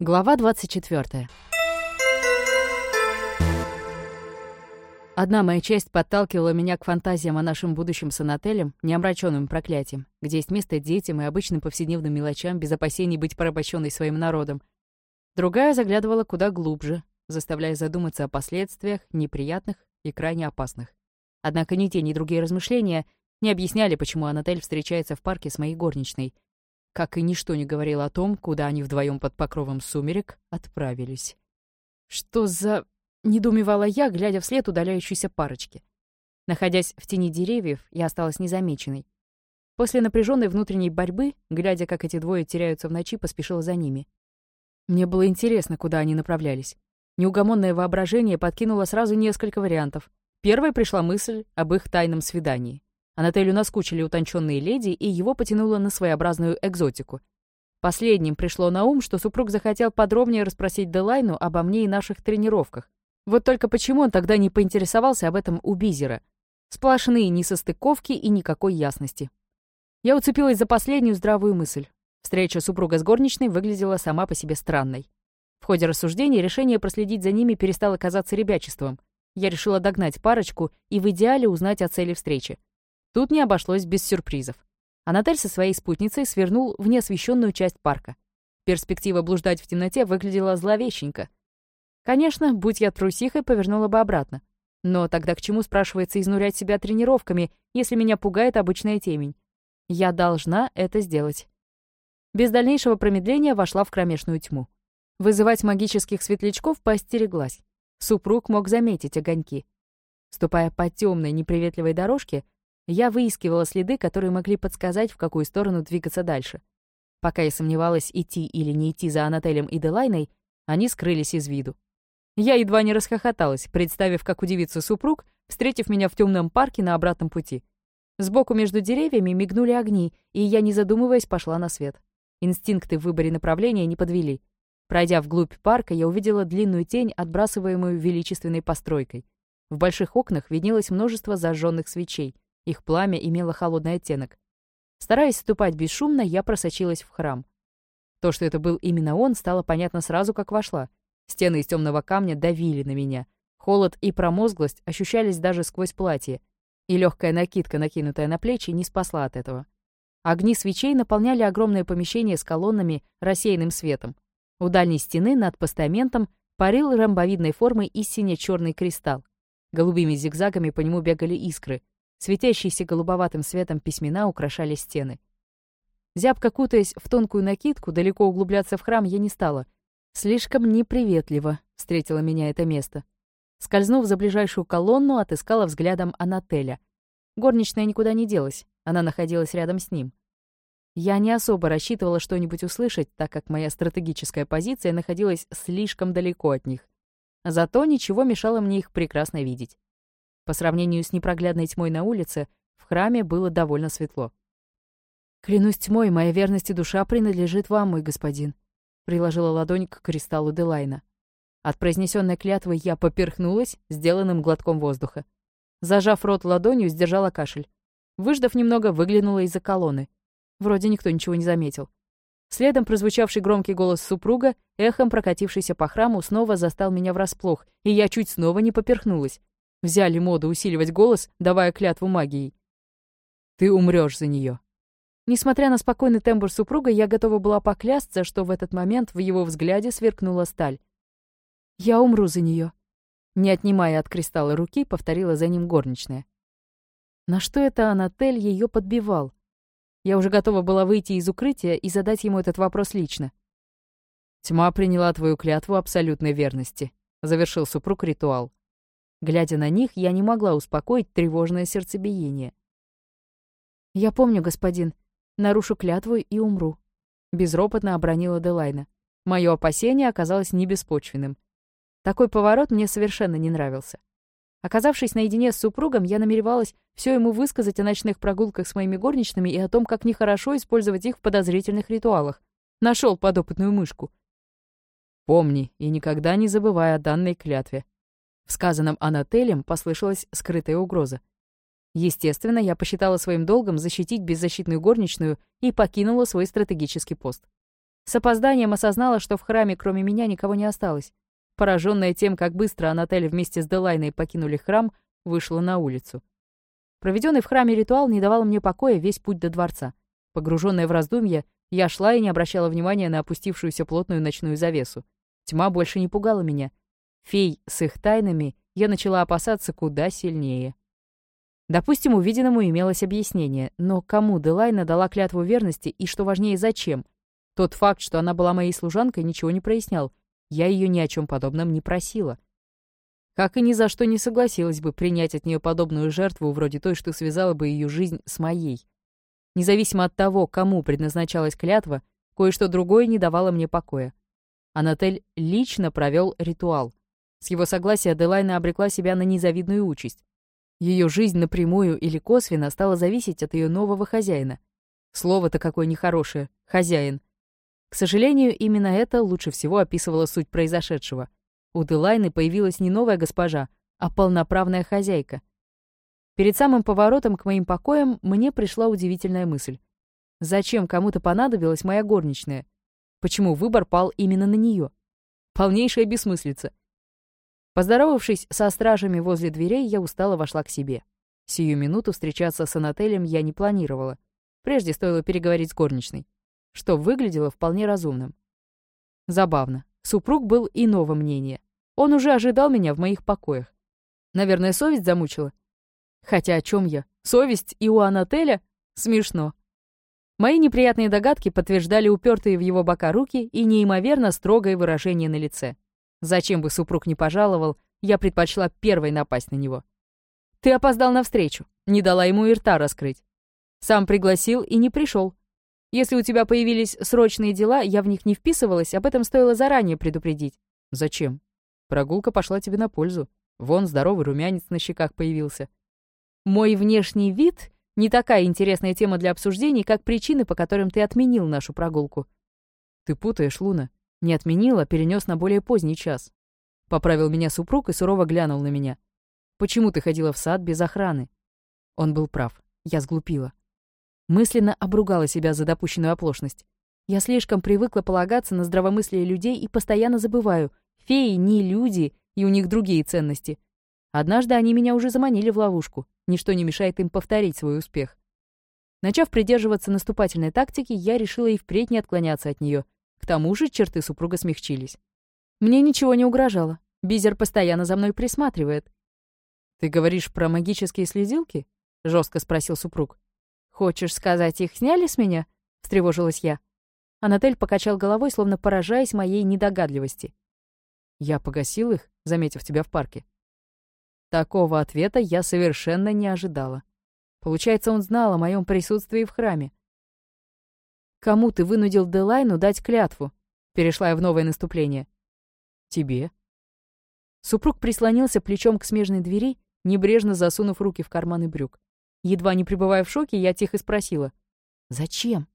Глава 24. Одна моя часть подталкивала меня к фантазиям о нашем будущем с Анателем, неомраченным проклятием, где есть место детям и обычным повседневным мелочам, без опасений быть порабощенной своим народом. Другая заглядывала куда глубже, заставляя задуматься о последствиях, неприятных и крайне опасных. Однако ни те, ни другие размышления не объясняли, почему Анатель встречается в парке с моей горничной — как и ничто не говорило о том, куда они вдвоем под покровом сумерек отправились. «Что за...» — недоумевала я, глядя вслед удаляющейся парочки. Находясь в тени деревьев, я осталась незамеченной. После напряженной внутренней борьбы, глядя, как эти двое теряются в ночи, поспешила за ними. Мне было интересно, куда они направлялись. Неугомонное воображение подкинуло сразу несколько вариантов. Первой пришла мысль об их тайном свидании. Анателю наскучили утонченные леди, и его потянуло на своеобразную экзотику. Последним пришло на ум, что супруг захотел подробнее расспросить Делайну обо мне и наших тренировках. Вот только почему он тогда не поинтересовался об этом у Бизера? Сплошные несостыковки и никакой ясности. Я уцепилась за последнюю здравую мысль. Встреча супруга с горничной выглядела сама по себе странной. В ходе рассуждений решение проследить за ними перестало казаться ребячеством. Я решила догнать парочку и в идеале узнать о цели встречи. Тут не обошлось без сюрпризов. Анатель со своей спутницей свернул в неосвещенную часть парка. Перспектива блуждать в темноте выглядела зловещенько. Конечно, будь я трусихой, повернула бы обратно. Но тогда к чему, спрашивается, изнурять себя тренировками, если меня пугает обычная темень? Я должна это сделать. Без дальнейшего промедления вошла в кромешную тьму. Вызывать магических светлячков поостереглась. Супруг мог заметить огоньки. Ступая по темной, неприветливой дорожке, я выискивала следы, которые могли подсказать, в какую сторону двигаться дальше. Пока я сомневалась, идти или не идти за Анателем и Делайной, они скрылись из виду. Я едва не расхохоталась, представив, как удивится супруг, встретив меня в темном парке на обратном пути. Сбоку между деревьями мигнули огни, и я, не задумываясь, пошла на свет. Инстинкты в выборе направления не подвели. Пройдя вглубь парка, я увидела длинную тень, отбрасываемую величественной постройкой. В больших окнах виднелось множество зажженных свечей — их пламя имело холодный оттенок. Стараясь ступать бесшумно, я просочилась в храм. То, что это был именно он, стало понятно сразу, как вошла. Стены из темного камня давили на меня. Холод и промозглость ощущались даже сквозь платье. И легкая накидка, накинутая на плечи, не спасла от этого. Огни свечей наполняли огромное помещение с колоннами, рассеянным светом. У дальней стены над постаментом парил ромбовидной формы и сине-черный кристалл. Голубыми зигзагами по нему бегали искры. Светящиеся голубоватым светом письмена украшали стены. Зябко кутаясь в тонкую накидку, далеко углубляться в храм я не стала. Слишком неприветливо встретило меня это место. Скользнув за ближайшую колонну, отыскала взглядом Анателя. Горничная никуда не делась, она находилась рядом с ним. Я не особо рассчитывала что-нибудь услышать, так как моя стратегическая позиция находилась слишком далеко от них. Зато ничего мешало мне их прекрасно видеть. По сравнению с непроглядной тьмой на улице, в храме было довольно светло. «Клянусь тьмой, моя верность и душа принадлежит вам, мой господин», — приложила ладонь к кристаллу Делайна. От произнесенной клятвы я поперхнулась сделанным глотком воздуха. Зажав рот ладонью, сдержала кашель. Выждав немного, выглянула из-за колонны. Вроде никто ничего не заметил. Следом прозвучавший громкий голос супруга, эхом прокатившийся по храму, снова застал меня врасплох, и я чуть снова не поперхнулась. Взяли моду усиливать голос, давая клятву магией. Ты умрешь за нее. Несмотря на спокойный тембр супруга, я готова была поклясться, что в этот момент в его взгляде сверкнула сталь. «Я умру за нее. Не отнимая от кристалла руки, повторила за ним горничная. На что это Анатель ее подбивал? Я уже готова была выйти из укрытия и задать ему этот вопрос лично. «Тьма приняла твою клятву абсолютной верности», — завершил супруг ритуал. Глядя на них, я не могла успокоить тревожное сердцебиение. «Я помню, господин. Нарушу клятву и умру», — безропотно обронила Делайна. Мое опасение оказалось небеспочвенным. Такой поворот мне совершенно не нравился. Оказавшись наедине с супругом, я намеревалась все ему высказать о ночных прогулках с моими горничными и о том, как нехорошо использовать их в подозрительных ритуалах. Нашел подопытную мышку. Помни и никогда не забывай о данной клятве, в сказанном Анателем послышалась скрытая угроза. Естественно, я посчитала своим долгом защитить беззащитную горничную и покинула свой стратегический пост. С опозданием осознала, что в храме кроме меня никого не осталось. Пораженная тем, как быстро Анатель вместе с Делайной покинули храм, вышла на улицу. Проведенный в храме ритуал не давал мне покоя весь путь до дворца. Погруженная в раздумья, я шла и не обращала внимания на опустившуюся плотную ночную завесу. Тьма больше не пугала меня. Фей с их тайнами я начала опасаться куда сильнее. Допустим, увиденному имелось объяснение, но кому Делайна дала клятву верности и, что важнее, зачем? Тот факт, что она была моей служанкой, ничего не прояснял. Я ее ни о чем подобном не просила. Как и ни за что не согласилась бы принять от нее подобную жертву, вроде той, что связала бы ее жизнь с моей. Независимо от того, кому предназначалась клятва, кое-что другое не давало мне покоя. Анатель лично провел ритуал. С его согласия Аделайна обрекла себя на незавидную участь. Ее жизнь напрямую или косвенно стала зависеть от ее нового хозяина. Слово-то какое нехорошее — хозяин. К сожалению, именно это лучше всего описывало суть произошедшего. У Делайны появилась не новая госпожа, а полноправная хозяйка. Перед самым поворотом к моим покоям мне пришла удивительная мысль. Зачем кому-то понадобилась моя горничная? Почему выбор пал именно на нее? Полнейшая бессмыслица. Поздоровавшись со стражами возле дверей, я устало вошла к себе. Сию минуту встречаться с Анателем я не планировала. Прежде стоило переговорить с горничной, что выглядело вполне разумным. Забавно. Супруг был иного мнения. Он уже ожидал меня в моих покоях. Наверное, совесть замучила. Хотя о чем я? Совесть и у Анателя? Смешно. Мои неприятные догадки подтверждали упертые в его бока руки и неимоверно строгое выражение на лице. Зачем бы супруг не пожаловал, я предпочла первой напасть на него. Ты опоздал на встречу, не дала ему и рта раскрыть. Сам пригласил и не пришел. Если у тебя появились срочные дела, я в них не вписывалась, об этом стоило заранее предупредить. Зачем? Прогулка пошла тебе на пользу. Вон здоровый румянец на щеках появился. Мой внешний вид — не такая интересная тема для обсуждений, как причины, по которым ты отменил нашу прогулку. Ты путаешь, Луна. Не отменил, а перенес на более поздний час. Поправил меня супруг и сурово глянул на меня. «Почему ты ходила в сад без охраны?» Он был прав. Я сглупила. Мысленно обругала себя за допущенную оплошность. Я слишком привыкла полагаться на здравомыслие людей и постоянно забываю. Феи не люди, и у них другие ценности. Однажды они меня уже заманили в ловушку. Ничто не мешает им повторить свой успех. Начав придерживаться наступательной тактики, я решила и впредь не отклоняться от нее — тому же черты супруга смягчились. Мне ничего не угрожало. Бизер постоянно за мной присматривает. «Ты говоришь про магические следилки?» — жестко спросил супруг. «Хочешь сказать, их сняли с меня?» — встревожилась я. Анатель покачал головой, словно поражаясь моей недогадливости. «Я погасил их, заметив тебя в парке». Такого ответа я совершенно не ожидала. Получается, он знал о моем присутствии в храме. Кому ты вынудил Делайну дать клятву? Перешла я в новое наступление. Тебе. Супруг прислонился плечом к смежной двери, небрежно засунув руки в карманы брюк. Едва не пребывая в шоке, я тихо спросила. «Зачем?»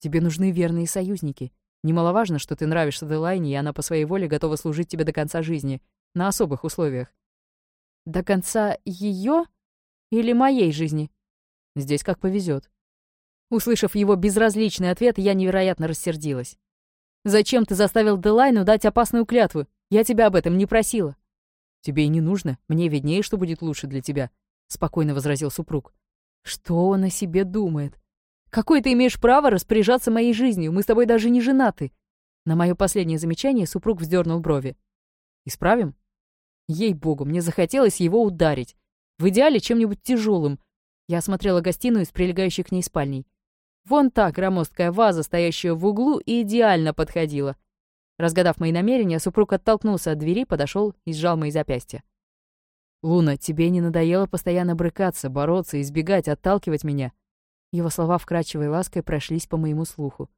«Тебе нужны верные союзники. Немаловажно, что ты нравишься Делайне, и она по своей воле готова служить тебе до конца жизни, на особых условиях». «До конца ее или моей жизни?» «Здесь как повезет. Услышав его безразличный ответ, я невероятно рассердилась. «Зачем ты заставил Делайну дать опасную клятву? Я тебя об этом не просила». «Тебе и не нужно. Мне виднее, что будет лучше для тебя», — спокойно возразил супруг. «Что он о себе думает? Какое ты имеешь право распоряжаться моей жизнью? Мы с тобой даже не женаты». На мое последнее замечание супруг вздернул брови. «Исправим?» Ей-богу, мне захотелось его ударить. В идеале чем-нибудь тяжелым. Я осмотрела гостиную с прилегающей к ней спальней. Вон та громоздкая ваза, стоящая в углу, идеально подходила. Разгадав мои намерения, супруг оттолкнулся от двери, подошел и сжал мои запястья. «Луна, тебе не надоело постоянно брыкаться, бороться, избегать, отталкивать меня?» Его слова вкрадчивой лаской прошлись по моему слуху.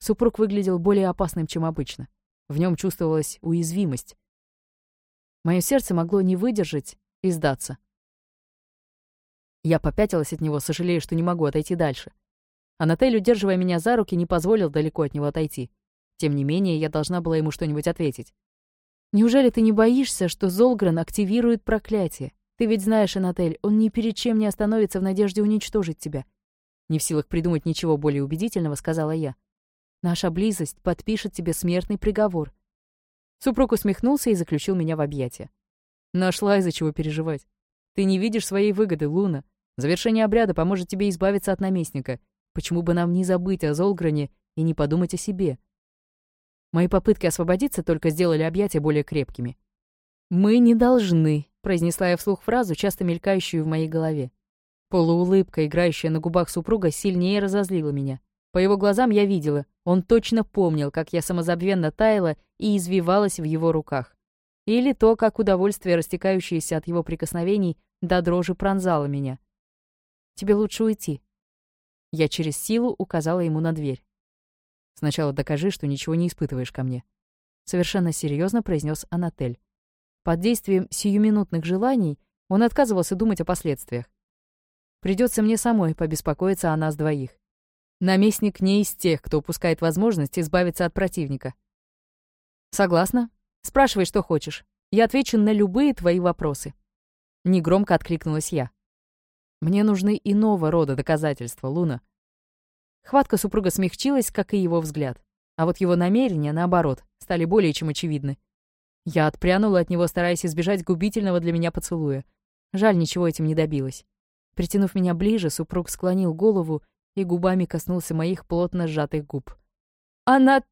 Супруг выглядел более опасным, чем обычно. В нем чувствовалась уязвимость. Мое сердце могло не выдержать и сдаться. Я попятилась от него, сожалея, что не могу отойти дальше. Анатель, удерживая меня за руки, не позволил далеко от него отойти. Тем не менее, я должна была ему что-нибудь ответить. «Неужели ты не боишься, что Золгрен активирует проклятие? Ты ведь знаешь, Анатель, он ни перед чем не остановится в надежде уничтожить тебя». Не в силах придумать ничего более убедительного, сказала я. Наша близость подпишет тебе смертный приговор». Супруг усмехнулся и заключил меня в объятия. «Нашла из-за чего переживать. Ты не видишь своей выгоды, Луна. Завершение обряда поможет тебе избавиться от наместника. Почему бы нам не забыть о Золгране и не подумать о себе?» Мои попытки освободиться только сделали объятия более крепкими. «Мы не должны», — произнесла я вслух фразу, часто мелькающую в моей голове. Полуулыбка, играющая на губах супруга, сильнее разозлила меня. По его глазам я видела, он точно помнил, как я самозабвенно таяла и извивалась в его руках. Или то, как удовольствие, растекающееся от его прикосновений, до дрожи пронзало меня. «Тебе лучше уйти». Я через силу указала ему на дверь. Сначала докажи, что ничего не испытываешь ко мне. Совершенно серьезно произнес Анатель. Под действием сиюминутных желаний он отказывался думать о последствиях. Придется мне самой побеспокоиться о нас двоих. Наместник не из тех, кто упускает возможность избавиться от противника. Согласна? Спрашивай, что хочешь. Я отвечу на любые твои вопросы. Негромко откликнулась я. Мне нужны иного рода доказательства, Луна. Хватка супруга смягчилась, как и его взгляд. А вот его намерения, наоборот, стали более чем очевидны. Я отпрянула от него, стараясь избежать губительного для меня поцелуя. Жаль, ничего этим не добилась. Притянув меня ближе, супруг склонил голову и губами коснулся моих плотно сжатых губ. «Она...»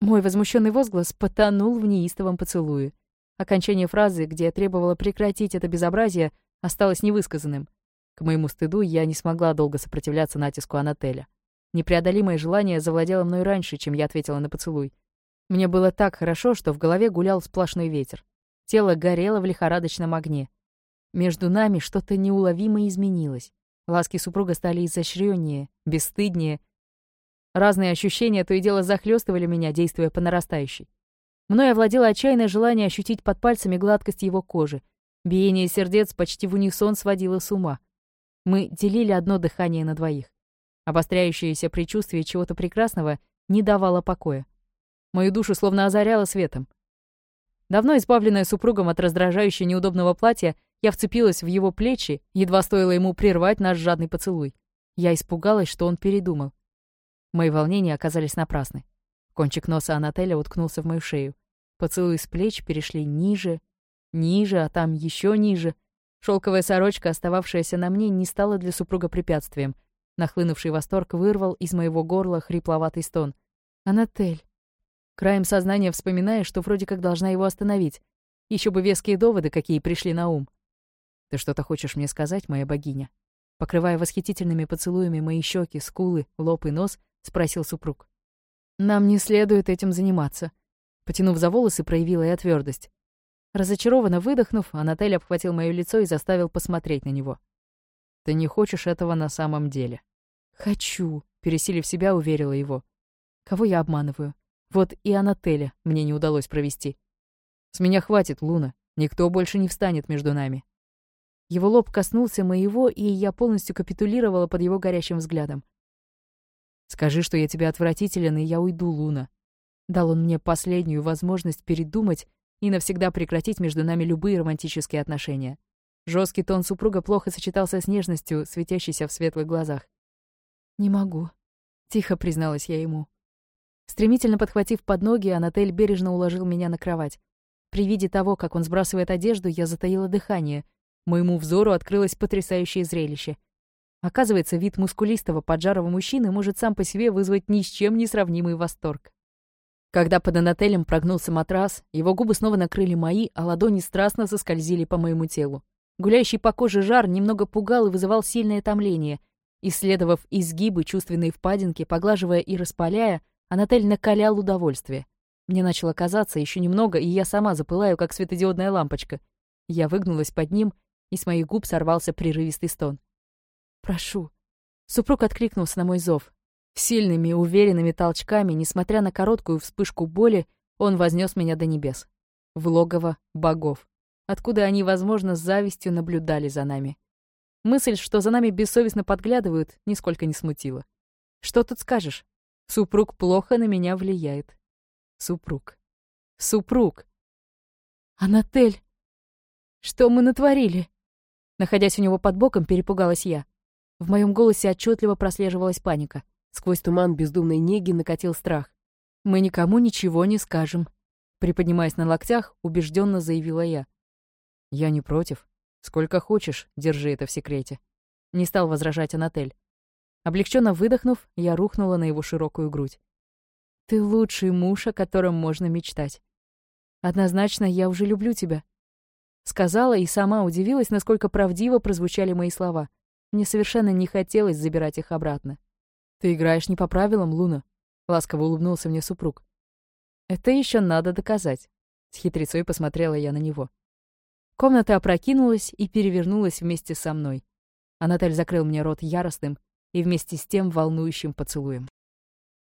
Мой возмущенный возглас потонул в неистовом поцелуе. Окончание фразы, где я требовала прекратить это безобразие, осталось невысказанным. К моему стыду я не смогла долго сопротивляться натиску Анателя. Непреодолимое желание завладело мной раньше, чем я ответила на поцелуй. Мне было так хорошо, что в голове гулял сплошной ветер. Тело горело в лихорадочном огне. Между нами что-то неуловимо изменилось. Ласки супруга стали изощреннее, бесстыднее. Разные ощущения то и дело захлестывали меня, действуя по нарастающей. Мною овладело отчаянное желание ощутить под пальцами гладкость его кожи. Биение сердец почти в унисон сводило с ума. Мы делили одно дыхание на двоих. Обостряющееся предчувствие чего-то прекрасного не давало покоя. Мою душу словно озаряло светом. Давно избавленная супругом от раздражающего неудобного платья, я вцепилась в его плечи, едва стоило ему прервать наш жадный поцелуй. Я испугалась, что он передумал. Мои волнения оказались напрасны. Кончик носа Анателя уткнулся в мою шею. Поцелуи с плеч перешли ниже, ниже, а там еще ниже. Шелковая сорочка, остававшаяся на мне, не стала для супруга препятствием — Нахлынувший восторг вырвал из моего горла хрипловатый стон. «Анатель». Краем сознания вспоминая, что вроде как должна его остановить. Еще бы веские доводы, какие пришли на ум. «Ты что-то хочешь мне сказать, моя богиня?» Покрывая восхитительными поцелуями мои щеки, скулы, лоб и нос, спросил супруг. «Нам не следует этим заниматься». Потянув за волосы, проявила я твердость. Разочарованно выдохнув, Анатель обхватил мое лицо и заставил посмотреть на него. «Ты не хочешь этого на самом деле?» «Хочу», — пересилив себя, уверила его. «Кого я обманываю? Вот и Анателя мне не удалось провести. С меня хватит, Луна. Никто больше не встанет между нами». Его лоб коснулся моего, и я полностью капитулировала под его горящим взглядом. «Скажи, что я тебе отвратителен, и я уйду, Луна». Дал он мне последнюю возможность передумать и навсегда прекратить между нами любые романтические отношения. Жесткий тон супруга плохо сочетался с нежностью, светящейся в светлых глазах. «Не могу», — тихо призналась я ему. Стремительно подхватив под ноги, Анатель бережно уложил меня на кровать. При виде того, как он сбрасывает одежду, я затаила дыхание. Моему взору открылось потрясающее зрелище. Оказывается, вид мускулистого поджарого мужчины может сам по себе вызвать ни с чем не сравнимый восторг. Когда под Анателем прогнулся матрас, его губы снова накрыли мои, а ладони страстно заскользили по моему телу. Гуляющий по коже жар немного пугал и вызывал сильное томление. Исследовав изгибы чувственной впадинки, поглаживая и распаляя, Анатель накалял удовольствие. Мне начало казаться еще немного, и я сама запылаю, как светодиодная лампочка. Я выгнулась под ним, и с моих губ сорвался прерывистый стон. «Прошу». Супруг откликнулся на мой зов. Сильными, уверенными толчками, несмотря на короткую вспышку боли, он вознес меня до небес. В логово богов. Откуда они, возможно, с завистью наблюдали за нами. Мысль, что за нами бессовестно подглядывают, нисколько не смутила. Что тут скажешь? Супруг плохо на меня влияет. Супруг. Супруг. Анатель. Что мы натворили? Находясь у него под боком, перепугалась я. В моем голосе отчетливо прослеживалась паника. Сквозь туман бездумной неги накатил страх. «Мы никому ничего не скажем», — приподнимаясь на локтях, убежденно заявила я. «Я не против. Сколько хочешь, держи это в секрете». Не стал возражать Анатель. Облегченно выдохнув, я рухнула на его широкую грудь. «Ты лучший муж, о котором можно мечтать. Однозначно, я уже люблю тебя». Сказала и сама удивилась, насколько правдиво прозвучали мои слова. Мне совершенно не хотелось забирать их обратно. «Ты играешь не по правилам, Луна», — ласково улыбнулся мне супруг. «Это еще надо доказать», — с хитрецой посмотрела я на него. Комната опрокинулась и перевернулась вместе со мной. Анатоль закрыл мне рот яростным и вместе с тем волнующим поцелуем.